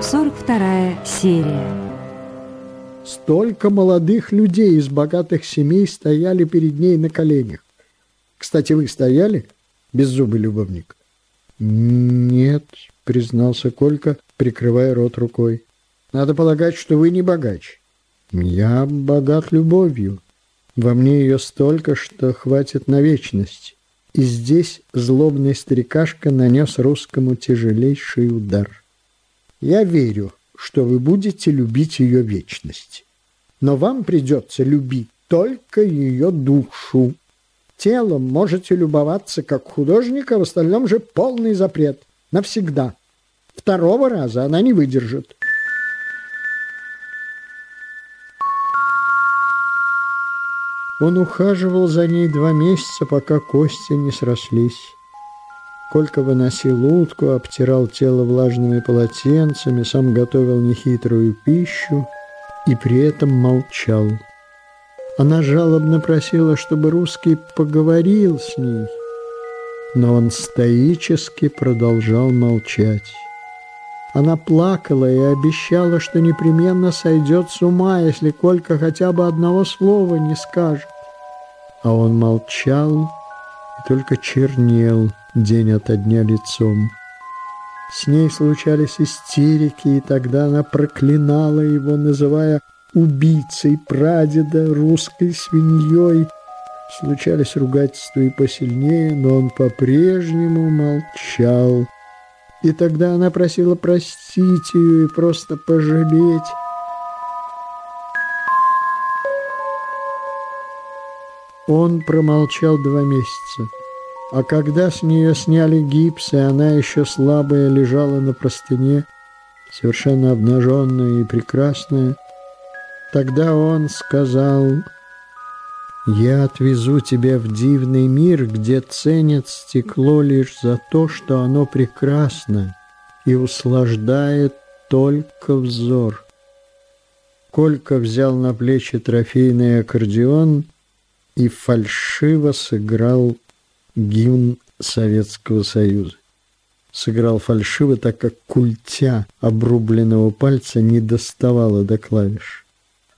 42 серия. Столько молодых людей из богатых семей стояли перед ней на коленях. Кстати, вы стояли, беззубый любовник? Нет, признался Колька, прикрывая рот рукой. Надо полагать, что вы не богач. Я богат любовью. Во мне ее столько, что хватит на вечность. И здесь злобный старикашка нанес русскому тяжелейший удар. Я верю, что вы будете любить ее вечность. Но вам придется любить только ее душу. Телом можете любоваться как художник, а в остальном же полный запрет. Навсегда. Второго раза она не выдержит. Он ухаживал за ней два месяца, пока кости не срослись. Колька выносил утку, обтирал тело влажными полотенцами, сам готовил нехитрую пищу и при этом молчал. Она жалобно просила, чтобы русский поговорил с ней, но он стоически продолжал молчать. Она плакала и обещала, что непременно сойдет с ума, если Колька хотя бы одного слова не скажет. А он молчал и только чернел день ото дня лицом. С ней случались истерики, и тогда она проклинала его, называя убийцей прадеда, русской свиньей. Случались ругательства и посильнее, но он по-прежнему молчал. И тогда она просила простить ее и просто пожалеть. Он промолчал два месяца. А когда с нее сняли гипс, и она еще слабая лежала на простыне, совершенно обнаженная и прекрасная, тогда он сказал, «Я отвезу тебя в дивный мир, где ценят стекло лишь за то, что оно прекрасно и услаждает только взор». Колька взял на плечи трофейный аккордеон и фальшиво сыграл гимн Советского Союза. Сыграл фальшиво, так как культя обрубленного пальца не доставала до клавиш.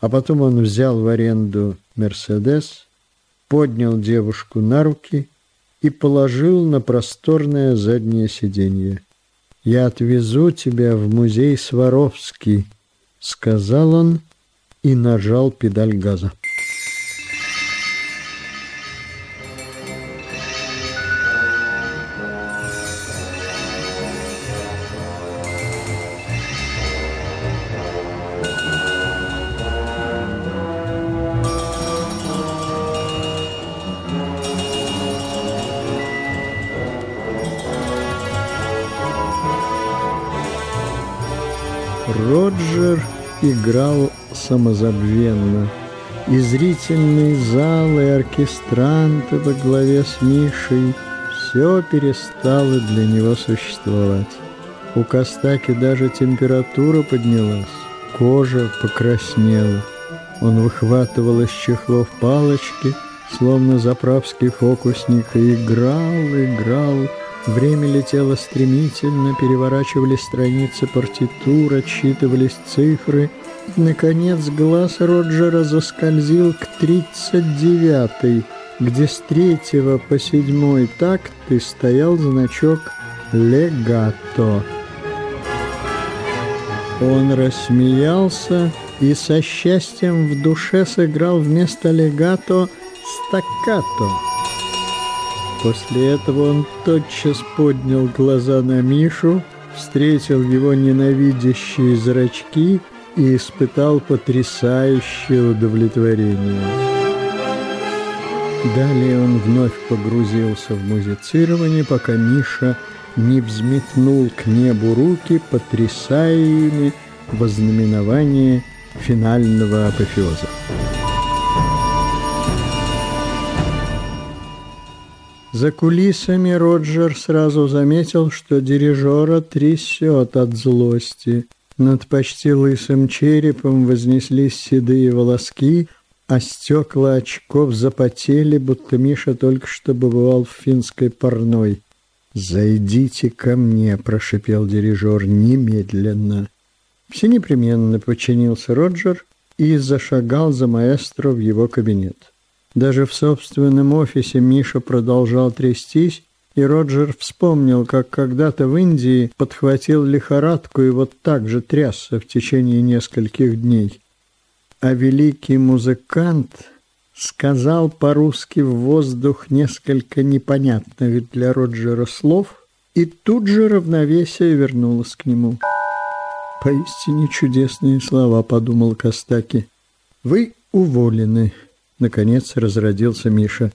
А потом он взял в аренду «Мерседес», поднял девушку на руки и положил на просторное заднее сиденье. «Я отвезу тебя в музей Сваровский», — сказал он и нажал педаль газа. Играл самозабвенно. И зрительный зал, и оркестранты во главе с Мишей все перестало для него существовать. У Костаки даже температура поднялась, кожа покраснела. Он выхватывал из чехлов палочки, словно заправский фокусник, и играл, играл, Время летело стремительно, переворачивались страницы партитур, отсчитывались цифры. И, наконец, глаз Роджера заскользил к тридцать девятой, где с третьего по седьмой такты стоял значок «Легато». Он рассмеялся и со счастьем в душе сыграл вместо легато стаккато. После этого он тотчас поднял глаза на Мишу, встретил его ненавидящие зрачки и испытал потрясающее удовлетворение. Далее он вновь погрузился в музицирование, пока Миша не взметнул к небу руки, потрясая ими вознаменование финального апофеоза. За кулисами Роджер сразу заметил, что дирижера трясет от злости. Над почти лысым черепом вознеслись седые волоски, а стекла очков запотели, будто Миша только что бывал в финской парной. «Зайдите ко мне», — прошипел дирижер, — «немедленно». Все непременно подчинился Роджер и зашагал за маэстро в его кабинет. Даже в собственном офисе Миша продолжал трястись, и Роджер вспомнил, как когда-то в Индии подхватил лихорадку и вот так же трясся в течение нескольких дней. А великий музыкант сказал по-русски в воздух несколько непонятных для Роджера слов, и тут же равновесие вернулось к нему. «Поистине чудесные слова», — подумал Костаки. «Вы уволены», — наконец разродился Миша.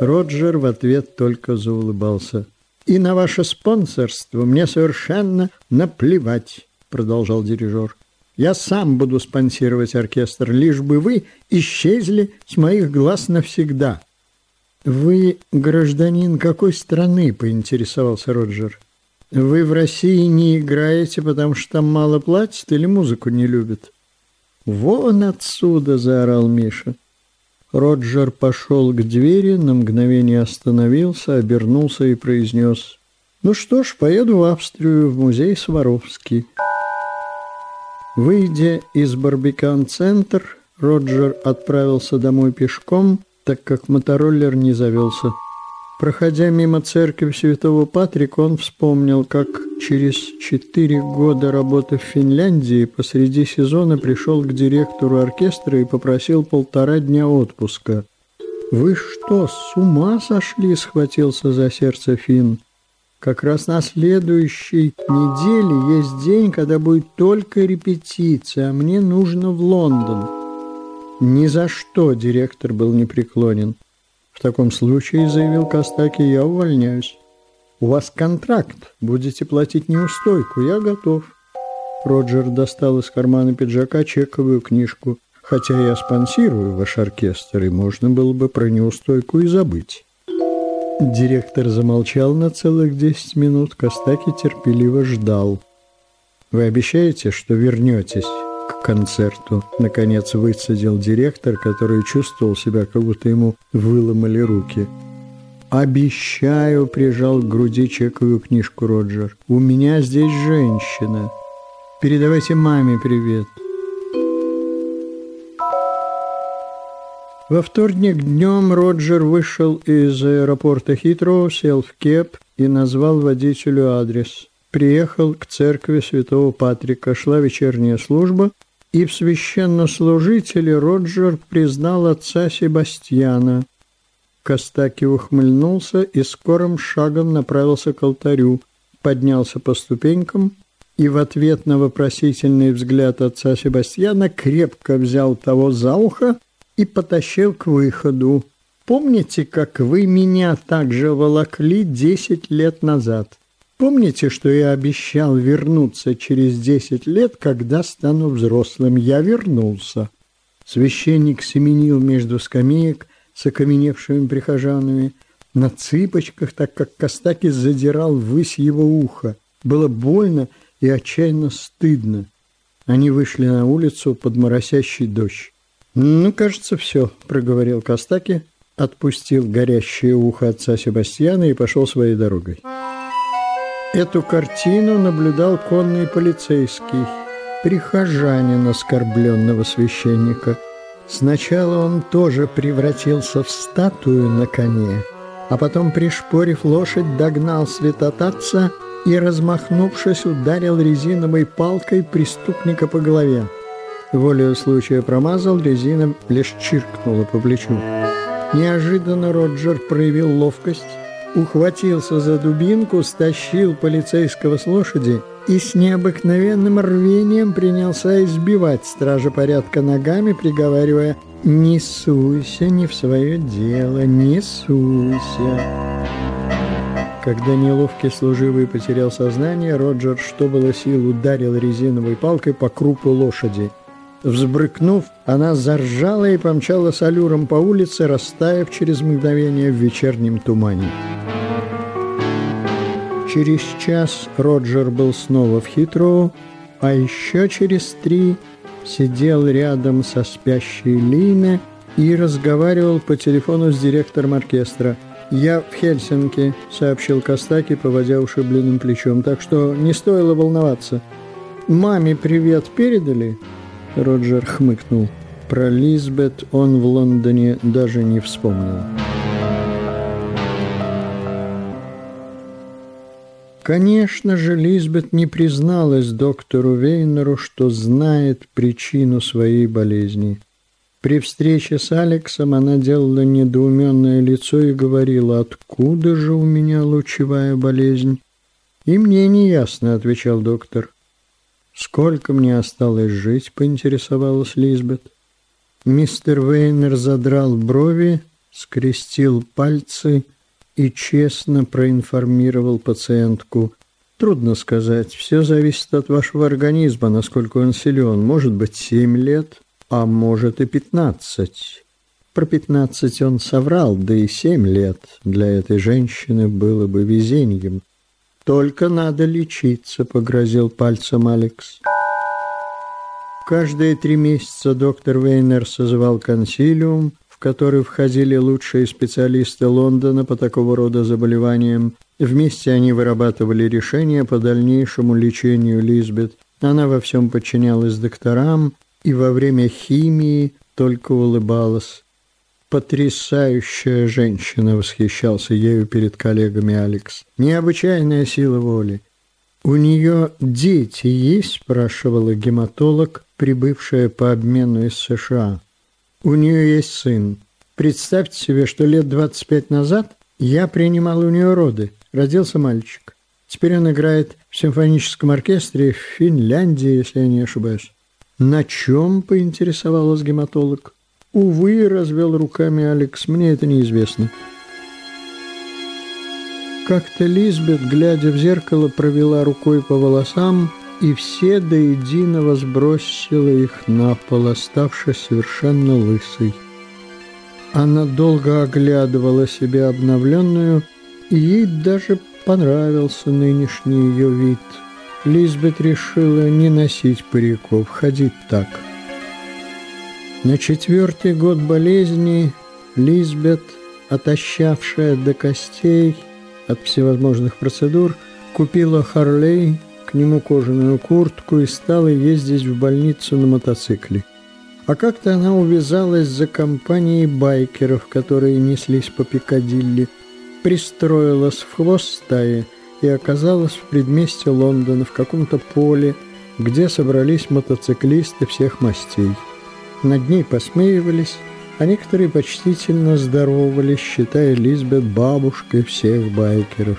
Роджер в ответ только заулыбался. «И на ваше спонсорство мне совершенно наплевать», — продолжал дирижер. «Я сам буду спонсировать оркестр, лишь бы вы исчезли с моих глаз навсегда». «Вы гражданин какой страны?» – поинтересовался Роджер. Вы в России не играете, потому что там мало платят или музыку не любят? Вон отсюда, заорал Миша. Роджер пошел к двери, на мгновение остановился, обернулся и произнес. Ну что ж, поеду в Австрию, в музей Сваровский. Выйдя из Барбикан-центр, Роджер отправился домой пешком, так как мотороллер не завелся. Проходя мимо церкви Святого Патрика, он вспомнил, как через четыре года работы в Финляндии посреди сезона пришел к директору оркестра и попросил полтора дня отпуска. «Вы что, с ума сошли?» – схватился за сердце Финн. «Как раз на следующей неделе есть день, когда будет только репетиция, а мне нужно в Лондон». Ни за что директор был непреклонен. В таком случае, заявил Костаки, я увольняюсь. У вас контракт, будете платить неустойку, я готов. Роджер достал из кармана пиджака чековую книжку. Хотя я спонсирую ваш оркестр, и можно было бы про неустойку и забыть. Директор замолчал на целых десять минут, Костаки терпеливо ждал. «Вы обещаете, что вернетесь?» К концерту. Наконец высадил директор, который чувствовал себя, как будто ему выломали руки. «Обещаю», — прижал к груди чековую книжку Роджер. «У меня здесь женщина. Передавайте маме привет». Во вторник днем Роджер вышел из аэропорта Хитроу, сел в кеп и назвал водителю адрес. Приехал к церкви святого Патрика, шла вечерняя служба, и в священнослужителе Роджер признал отца Себастьяна. Костаки ухмыльнулся и скорым шагом направился к алтарю, поднялся по ступенькам и в ответ на вопросительный взгляд отца Себастьяна крепко взял того за ухо и потащил к выходу. «Помните, как вы меня также волокли десять лет назад?» Помните, что я обещал вернуться через десять лет, когда стану взрослым? Я вернулся. Священник семенил между скамеек с окаменевшими прихожанами на цыпочках, так как Костаки задирал ввысь его ухо. Было больно и отчаянно стыдно. Они вышли на улицу под моросящий дождь. «Ну, кажется, все», — проговорил Костаки, отпустил горящее ухо отца Себастьяна и пошел своей дорогой. Эту картину наблюдал конный полицейский, прихожанин оскорбленного священника. Сначала он тоже превратился в статую на коне, а потом, пришпорив лошадь, догнал святотатца и, размахнувшись, ударил резиновой палкой преступника по голове. Волею случая промазал, резина лишь чиркнула по плечу. Неожиданно Роджер проявил ловкость, ухватился за дубинку, стащил полицейского с лошади и с необыкновенным рвением принялся избивать стража порядка ногами, приговаривая «Не суйся не в свое дело, не суйся». Когда неловкий служивый потерял сознание, Роджер, что было сил, ударил резиновой палкой по крупу лошади. Взбрыкнув, она заржала и помчала с аллюром по улице, растаяв через мгновение в вечернем тумане. Через час Роджер был снова в Хитроу, а еще через три сидел рядом со спящей Линой и разговаривал по телефону с директором оркестра. «Я в Хельсинки», — сообщил Костаки, поводя ушибленным плечом, «так что не стоило волноваться». Маме привет передали?» Роджер хмыкнул. Про Лизбет он в Лондоне даже не вспомнил. Конечно же, Лизбет не призналась доктору Вейнеру, что знает причину своей болезни. При встрече с Алексом она делала недоуменное лицо и говорила, «Откуда же у меня лучевая болезнь?» «И мне не ясно», — отвечал доктор. «Сколько мне осталось жить?» — поинтересовалась Лизбет. Мистер Вейнер задрал брови, скрестил пальцы и честно проинформировал пациентку. Трудно сказать, все зависит от вашего организма, насколько он силен. Может быть, семь лет, а может и пятнадцать. Про пятнадцать он соврал, да и семь лет для этой женщины было бы везением. «Только надо лечиться», — погрозил пальцем Алекс. Каждые три месяца доктор Вейнер созывал консилиум, который входили лучшие специалисты Лондона по такого рода заболеваниям. Вместе они вырабатывали решения по дальнейшему лечению Лизбет. Она во всем подчинялась докторам и во время химии только улыбалась. «Потрясающая женщина!» — восхищался ею перед коллегами Алекс. «Необычайная сила воли!» «У нее дети есть?» – спрашивала гематолог, прибывшая по обмену из США. У нее есть сын. Представьте себе, что лет 25 назад я принимал у нее роды. Родился мальчик. Теперь он играет в симфоническом оркестре в Финляндии, если я не ошибаюсь. На чем поинтересовалась гематолог? Увы, развел руками Алекс, мне это неизвестно. Как-то Лизбет, глядя в зеркало, провела рукой по волосам и все до единого сбросила их на пол, оставшись совершенно лысой. Она долго оглядывала себя обновленную, и ей даже понравился нынешний ее вид. Лизбет решила не носить париков, ходить так. На четвертый год болезни Лизбет, отощавшая до костей от всевозможных процедур, купила Харлей к нему кожаную куртку и стала ездить в больницу на мотоцикле. А как-то она увязалась за компанией байкеров, которые неслись по Пикадилли, пристроилась в хвост стаи и оказалась в предместе Лондона в каком-то поле, где собрались мотоциклисты всех мастей. Над ней посмеивались, а некоторые почтительно здоровались, считая Лизбет бабушкой всех байкеров.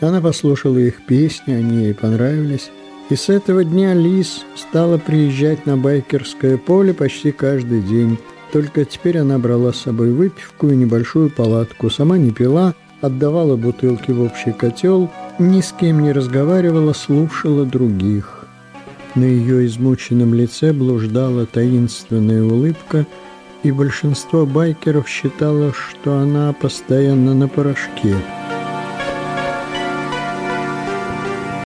Она послушала их песни, они ей понравились. И с этого дня Лиз стала приезжать на байкерское поле почти каждый день. Только теперь она брала с собой выпивку и небольшую палатку. Сама не пила, отдавала бутылки в общий котел, ни с кем не разговаривала, слушала других. На ее измученном лице блуждала таинственная улыбка, и большинство байкеров считало, что она постоянно на порошке –